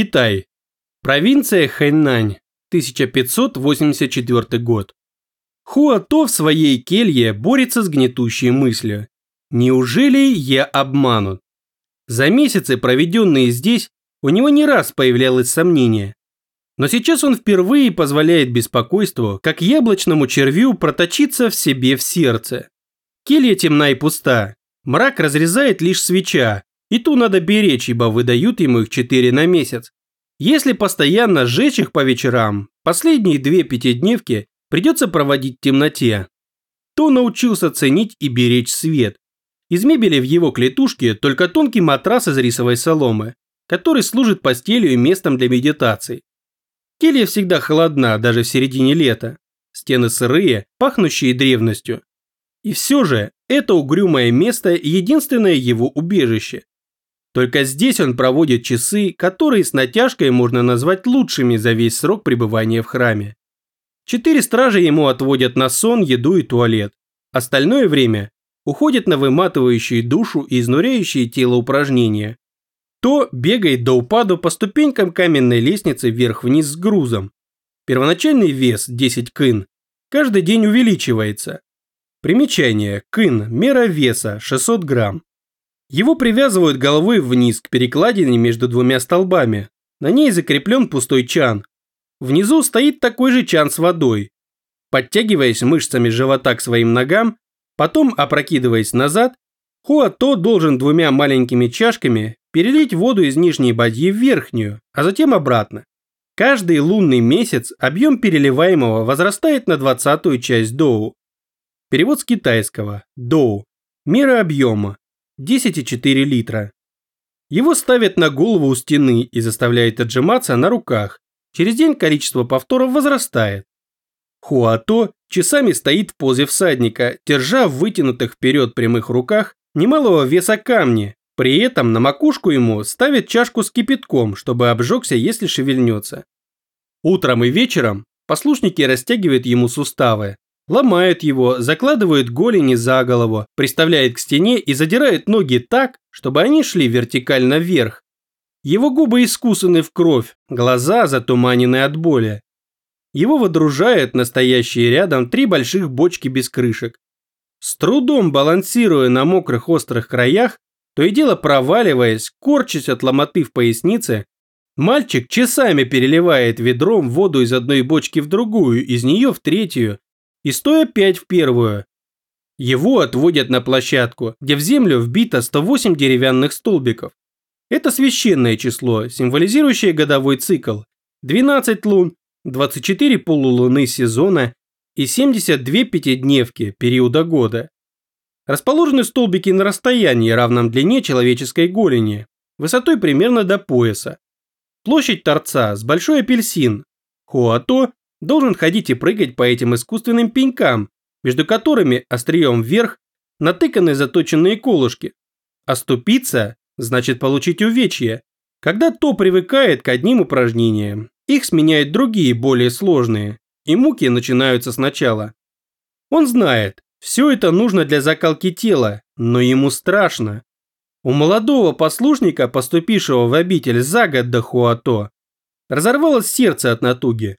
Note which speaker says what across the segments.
Speaker 1: Китай. Провинция Хайнань. 1584 год. Хуато в своей келье борется с гнетущей мыслью. Неужели я обманут? За месяцы, проведенные здесь, у него не раз появлялось сомнение. Но сейчас он впервые позволяет беспокойству, как яблочному червю, проточиться в себе в сердце. Келья темна и пуста. Мрак разрезает лишь свеча, и ту надо беречь, ибо выдают ему их четыре на месяц. Если постоянно сжечь их по вечерам, последние две пятидневки придется проводить в темноте. То научился ценить и беречь свет. Из мебели в его клетушке только тонкий матрас из рисовой соломы, который служит постелью и местом для медитаций. Келья всегда холодна, даже в середине лета. Стены сырые, пахнущие древностью. И все же, это угрюмое место – единственное его убежище. Только здесь он проводит часы, которые с натяжкой можно назвать лучшими за весь срок пребывания в храме. Четыре стражи ему отводят на сон, еду и туалет. Остальное время уходит на выматывающие душу и изнуряющие тело упражнения. То бегает до упаду по ступенькам каменной лестницы вверх-вниз с грузом. Первоначальный вес 10 кын каждый день увеличивается. Примечание. Кын – мера веса 600 грамм. Его привязывают головой вниз к перекладине между двумя столбами. На ней закреплен пустой чан. Внизу стоит такой же чан с водой. Подтягиваясь мышцами живота к своим ногам, потом опрокидываясь назад, Хуато должен двумя маленькими чашками перелить воду из нижней бадьи в верхнюю, а затем обратно. Каждый лунный месяц объем переливаемого возрастает на двадцатую часть доу. Перевод с китайского. Доу. Мера объема. 10,4 литра. Его ставят на голову у стены и заставляют отжиматься на руках. Через день количество повторов возрастает. Хуато часами стоит в позе всадника, держа в вытянутых вперед прямых руках немалого веса камни. При этом на макушку ему ставят чашку с кипятком, чтобы обжегся, если шевельнется. Утром и вечером послушники растягивают ему суставы, ломают его, закладывают голени за голову, приставляют к стене и задирают ноги так, чтобы они шли вертикально вверх. Его губы искусаны в кровь, глаза затуманены от боли. Его водружают настоящие рядом три больших бочки без крышек. С трудом балансируя на мокрых острых краях, то и дело проваливаясь, корчась от ломоты в пояснице, мальчик часами переливает ведром воду из одной бочки в другую, из нее в третью, и стоя пять в первую. Его отводят на площадку, где в землю вбито 108 деревянных столбиков. Это священное число, символизирующее годовой цикл. 12 лун, 24 полулуны сезона и 72 пятидневки периода года. Расположены столбики на расстоянии, равном длине человеческой голени, высотой примерно до пояса. Площадь торца с большой апельсин. Хуато должен ходить и прыгать по этим искусственным пенькам, между которыми острием вверх натыканы заточенные колышки. Оступиться значит получить увечье. Когда то привыкает к одним упражнениям, их сменяют другие, более сложные, и муки начинаются сначала. Он знает, все это нужно для закалки тела, но ему страшно. У молодого послушника, поступившего в обитель за год до Хуато, разорвалось сердце от натуги.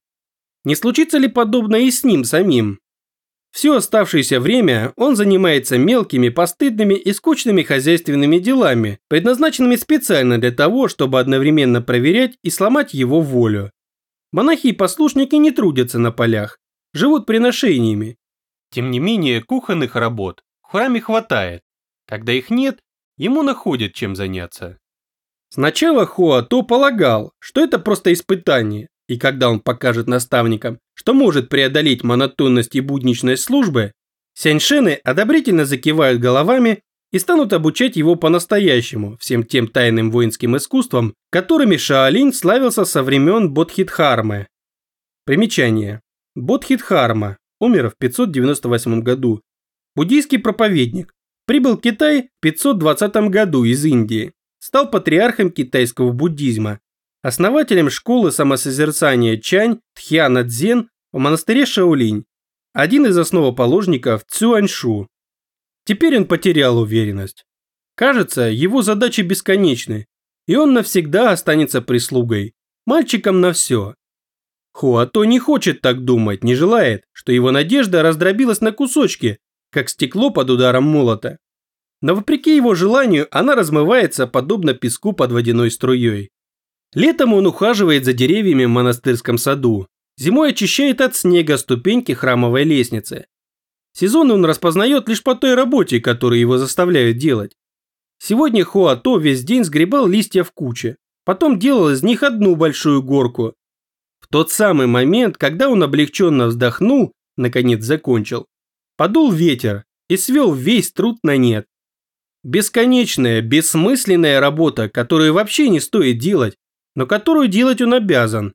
Speaker 1: Не случится ли подобное и с ним самим? Все оставшееся время он занимается мелкими, постыдными и скучными хозяйственными делами, предназначенными специально для того, чтобы одновременно проверять и сломать его волю. Монахи и послушники не трудятся на полях, живут приношениями. Тем не менее, кухонных работ в храме хватает. Когда их нет, ему находят чем заняться. Сначала Хуато полагал, что это просто испытание, и когда он покажет наставникам, что может преодолеть монотонность и будничность службы, сяньшены одобрительно закивают головами и станут обучать его по-настоящему всем тем тайным воинским искусствам, которыми Шаолинь славился со времен Бодхидхармы. Примечание. Бодхидхарма умер в 598 году. Буддийский проповедник. Прибыл в Китай в 520 году из Индии. Стал патриархом китайского буддизма основателем школы самосозерцания Чань Тхьяна Цзен в монастыре Шаолинь, один из основоположников Цюаньшу. Теперь он потерял уверенность. Кажется, его задачи бесконечны, и он навсегда останется прислугой, мальчиком на все. Хуато не хочет так думать, не желает, что его надежда раздробилась на кусочки, как стекло под ударом молота. Но вопреки его желанию она размывается подобно песку под водяной струей. Летом он ухаживает за деревьями в монастырском саду, зимой очищает от снега ступеньки храмовой лестницы. Сезон он распознает лишь по той работе, которую его заставляют делать. Сегодня Хуато весь день сгребал листья в куче, потом делал из них одну большую горку. В тот самый момент, когда он облегченно вздохнул, наконец закончил, подул ветер и свел весь труд на нет. Бесконечная, бессмысленная работа, которую вообще не стоит делать, но которую делать он обязан.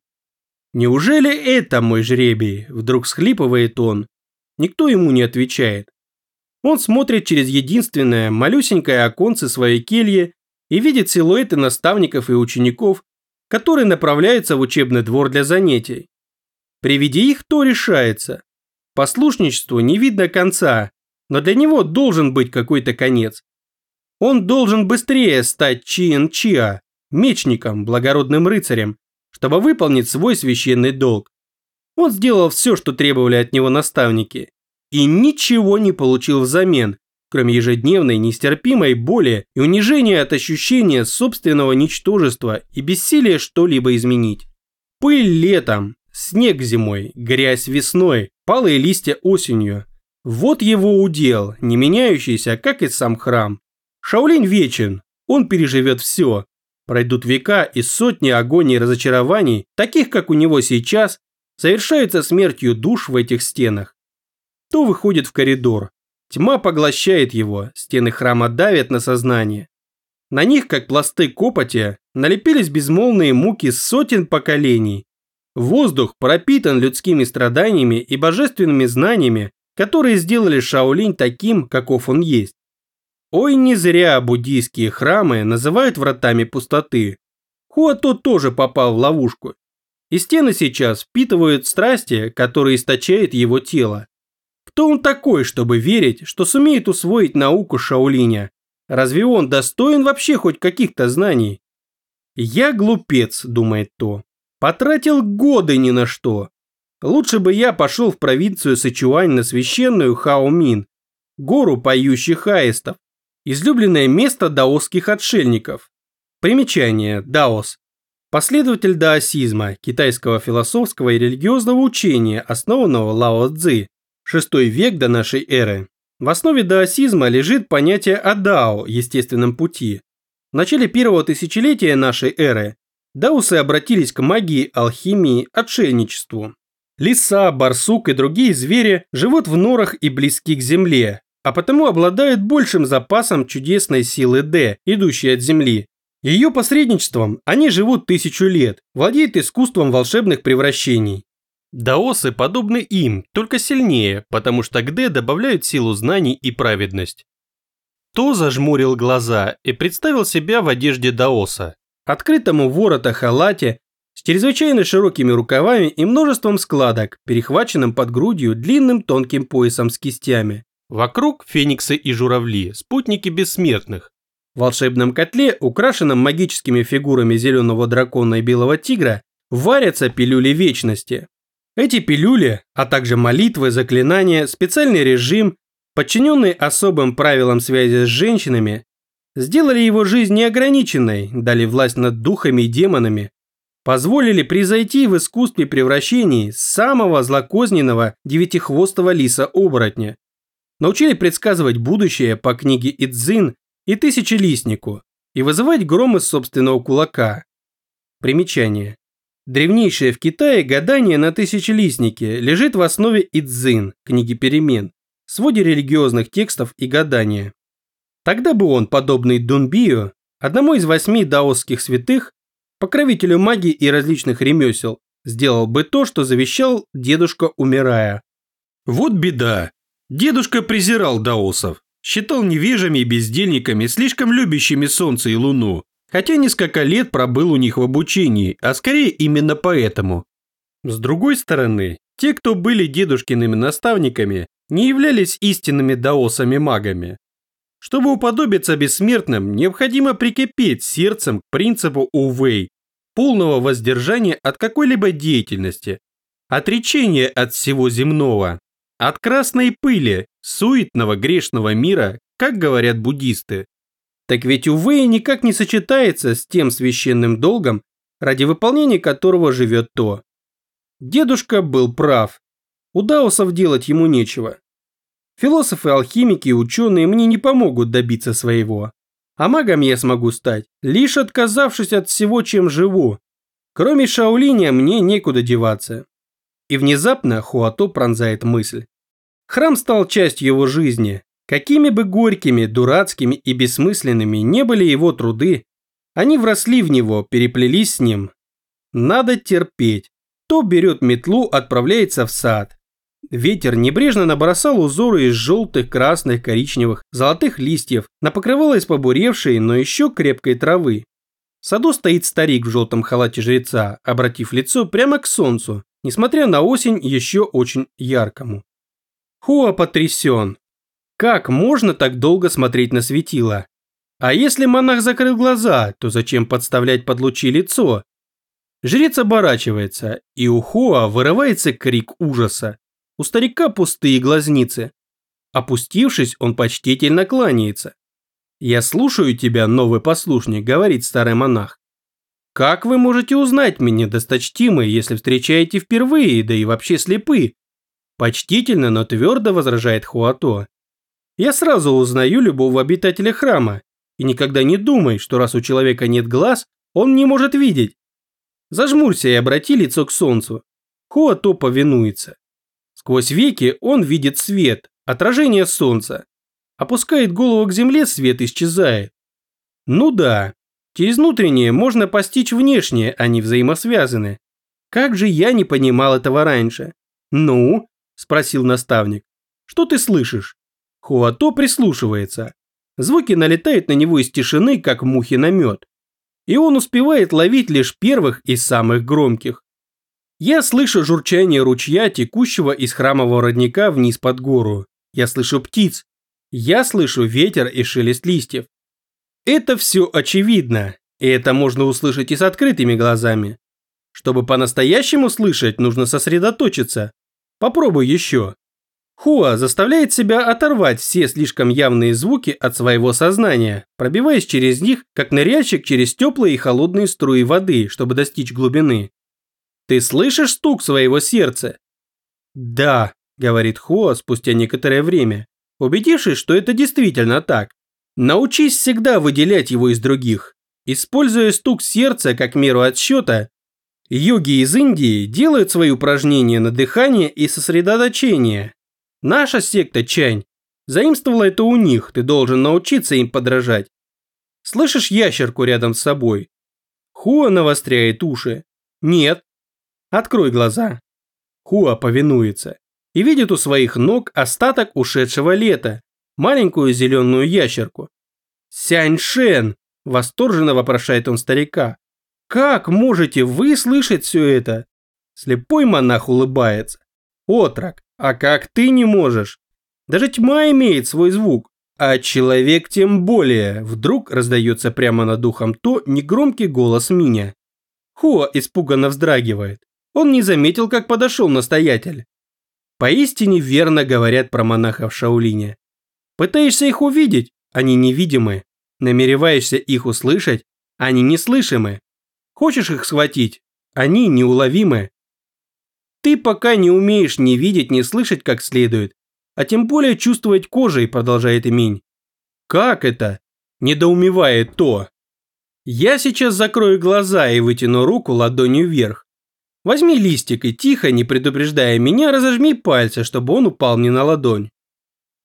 Speaker 1: Неужели это мой жребий? Вдруг схлипывает он. Никто ему не отвечает. Он смотрит через единственное малюсенькое оконце своей кельи и видит силуэты наставников и учеников, которые направляются в учебный двор для занятий. При виде их то решается. Послушничеству не видно конца, но для него должен быть какой-то конец. Он должен быстрее стать Чиен-Чиа, мечником, благородным рыцарем, чтобы выполнить свой священный долг. Он сделал все, что требовали от него наставники, и ничего не получил взамен, кроме ежедневной нестерпимой боли и унижения от ощущения собственного ничтожества и бессилия что-либо изменить. Пыль летом, снег зимой, грязь весной, палые листья осенью. Вот его удел, не меняющийся, как и сам храм. Шаолинь вечен, он переживет все. Пройдут века и сотни агоний и разочарований, таких как у него сейчас, совершаются смертью душ в этих стенах. То выходит в коридор. Тьма поглощает его, стены храма давят на сознание. На них, как пласты копоти, налепились безмолвные муки сотен поколений. Воздух пропитан людскими страданиями и божественными знаниями, которые сделали Шаолинь таким, каков он есть. Ой, не зря буддийские храмы называют вратами пустоты. Хуато тоже попал в ловушку и стены сейчас впитывают страсти, которые источает его тело. Кто он такой, чтобы верить, что сумеет усвоить науку Шаолиня? Разве он достоин вообще хоть каких-то знаний? Я глупец, думает То. Потратил годы ни на что. Лучше бы я пошел в провинцию Сычуань на священную Хаомин, гору поющих аистов, излюбленное место даосских отшельников. Примечание. Даос Последователь даосизма, китайского философского и религиозного учения, основанного Лао Цзи, VI век до нашей эры. В основе даосизма лежит понятие о дао, естественном пути. В начале первого тысячелетия нашей эры даосы обратились к магии, алхимии, отшельничеству. Лиса, барсук и другие звери живут в норах и близки к земле, а потому обладают большим запасом чудесной силы Д, идущей от земли, ее посредничеством они живут тысячу лет, владеют искусством волшебных превращений. Даосы подобны им, только сильнее, потому что к Д добавляют силу знаний и праведность. То зажмурил глаза и представил себя в одежде даоса, открытому ворота халате, с чрезвычайно широкими рукавами и множеством складок, перехваченным под грудью длинным тонким поясом с кистями. Вокруг фениксы и журавли, спутники бессмертных, в волшебном котле, украшенном магическими фигурами зеленого дракона и белого тигра, варятся пилюли вечности. Эти пилюли, а также молитвы, заклинания, специальный режим, подчиненный особым правилам связи с женщинами, сделали его жизнь неограниченной, дали власть над духами и демонами, позволили превзойти в искусстве превращений самого злокозненного девятихвостого лиса-оборотня, научили предсказывать будущее по книге Идзин и тысячелистнику, и вызывать гром из собственного кулака. Примечание. Древнейшее в Китае гадание на тысячелистнике лежит в основе Идзин, книги перемен, своде религиозных текстов и гадания. Тогда бы он, подобный Дунбию, одному из восьми даосских святых, покровителю магии и различных ремесел, сделал бы то, что завещал дедушка, умирая. Вот беда. Дедушка презирал даосов считал невежами и бездельниками, слишком любящими солнце и луну, хотя несколько лет пробыл у них в обучении, а скорее именно поэтому. С другой стороны, те, кто были дедушкиными наставниками, не являлись истинными даосами-магами. Чтобы уподобиться бессмертным, необходимо прикипеть сердцем к принципу Увей, полного воздержания от какой-либо деятельности, отречения от всего земного, от красной пыли, суетного грешного мира, как говорят буддисты. Так ведь Увей никак не сочетается с тем священным долгом, ради выполнения которого живет то. Дедушка был прав. У даосов делать ему нечего. Философы, алхимики и ученые мне не помогут добиться своего. А магом я смогу стать, лишь отказавшись от всего, чем живу. Кроме Шаолиня мне некуда деваться. И внезапно Хуато пронзает мысль. Храм стал частью его жизни. Какими бы горькими, дурацкими и бессмысленными не были его труды, они вросли в него, переплелись с ним. Надо терпеть. То берет метлу, отправляется в сад. Ветер небрежно набросал узоры из желтых, красных, коричневых, золотых листьев на покрывало из побуревшей, но еще крепкой травы. В саду стоит старик в желтом халате жреца, обратив лицо прямо к солнцу, несмотря на осень еще очень яркому. Хуа потрясен. Как можно так долго смотреть на светило? А если монах закрыл глаза, то зачем подставлять под лучи лицо? Жрец оборачивается, и у Хуа вырывается крик ужаса. У старика пустые глазницы. Опустившись, он почтительно кланяется. «Я слушаю тебя, новый послушник», — говорит старый монах. «Как вы можете узнать меня, досточтимый, если встречаете впервые, да и вообще слепы?» Почтительно, но твердо возражает Хуато. «Я сразу узнаю любого обитателя храма, и никогда не думай, что раз у человека нет глаз, он не может видеть. Зажмурься и обрати лицо к солнцу. Хуато повинуется. Сквозь веки он видит свет, отражение солнца. Опускает голову к земле, свет исчезает. Ну да, через внутреннее можно постичь внешнее, они взаимосвязаны. Как же я не понимал этого раньше? Ну, спросил наставник, что ты слышишь? Хуато прислушивается. Звуки налетают на него из тишины, как мухи на мед. И он успевает ловить лишь первых и самых громких. Я слышу журчание ручья, текущего из храмового родника вниз под гору. Я слышу птиц. Я слышу ветер и шелест листьев. Это все очевидно, и это можно услышать и с открытыми глазами. Чтобы по-настоящему слышать, нужно сосредоточиться. Попробуй еще. Хуа заставляет себя оторвать все слишком явные звуки от своего сознания, пробиваясь через них, как ныряльщик через теплые и холодные струи воды, чтобы достичь глубины. Ты слышишь стук своего сердца? Да, говорит Хуа спустя некоторое время, убедившись, что это действительно так. Научись всегда выделять его из других. Используя стук сердца как меру отсчета, йоги из Индии делают свои упражнения на дыхание и сосредоточение. Наша секта Чань заимствовала это у них, ты должен научиться им подражать. Слышишь ящерку рядом с собой? Хуа навостряет уши. Нет, Открой глаза. Хуа повинуется и видит у своих ног остаток ушедшего лета, маленькую зеленую ящерку. «Сяньшен!» – восторженно вопрошает он старика. «Как можете вы слышать все это?» Слепой монах улыбается. «Отрок, а как ты не можешь? Даже тьма имеет свой звук, а человек тем более!» Вдруг раздается прямо над духом то негромкий голос Миня. Хуа испуганно вздрагивает. Он не заметил, как подошел настоятель. Поистине верно говорят про монахов Шаолиня. Пытаешься их увидеть, они невидимы. Намереваешься их услышать, они неслышимы. Хочешь их схватить, они неуловимы. Ты пока не умеешь ни видеть, ни слышать как следует, а тем более чувствовать кожей, продолжает Имень. Как это? Недоумевает то. Я сейчас закрою глаза и вытяну руку ладонью вверх. Возьми листик и тихо, не предупреждая меня, разожми пальцы, чтобы он упал мне на ладонь.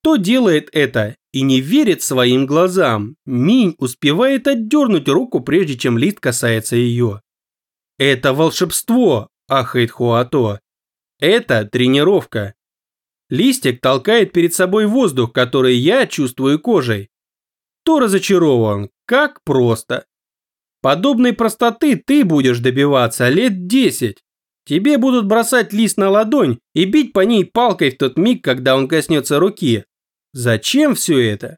Speaker 1: Кто делает это и не верит своим глазам, Минь успевает отдернуть руку, прежде чем лист касается ее. Это волшебство, ахает Хуато. Это тренировка. Листик толкает перед собой воздух, который я чувствую кожей. То разочарован, как просто. Подобной простоты ты будешь добиваться лет десять. Тебе будут бросать лист на ладонь и бить по ней палкой в тот миг, когда он коснется руки. Зачем все это?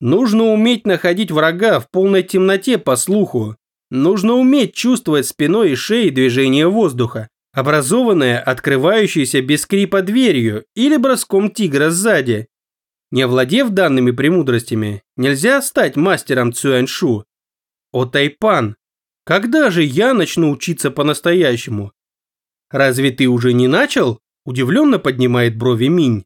Speaker 1: Нужно уметь находить врага в полной темноте по слуху. Нужно уметь чувствовать спиной и шеей движение воздуха, образованное открывающейся без скрипа дверью или броском тигра сзади. Не овладев данными премудростями, нельзя стать мастером Цюаньшу. О Тайпан, когда же я начну учиться по-настоящему? Разве ты уже не начал? Удивленно поднимает брови Минь.